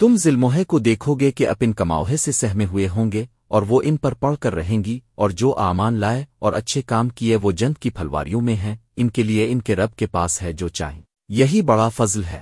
تم ظلموہے کو دیکھو گے کہ اپن کماوہے سے سہمے ہوئے ہوں گے، اور وہ ان پر پڑھ کر رہیں گی، اور جو آمان لائے اور اچھے کام کیے وہ جنت کی پھلواریوں میں ہیں، ان کے لیے ان کے رب کے پاس ہے جو چاہیں۔ یہی بڑا فضل ہے۔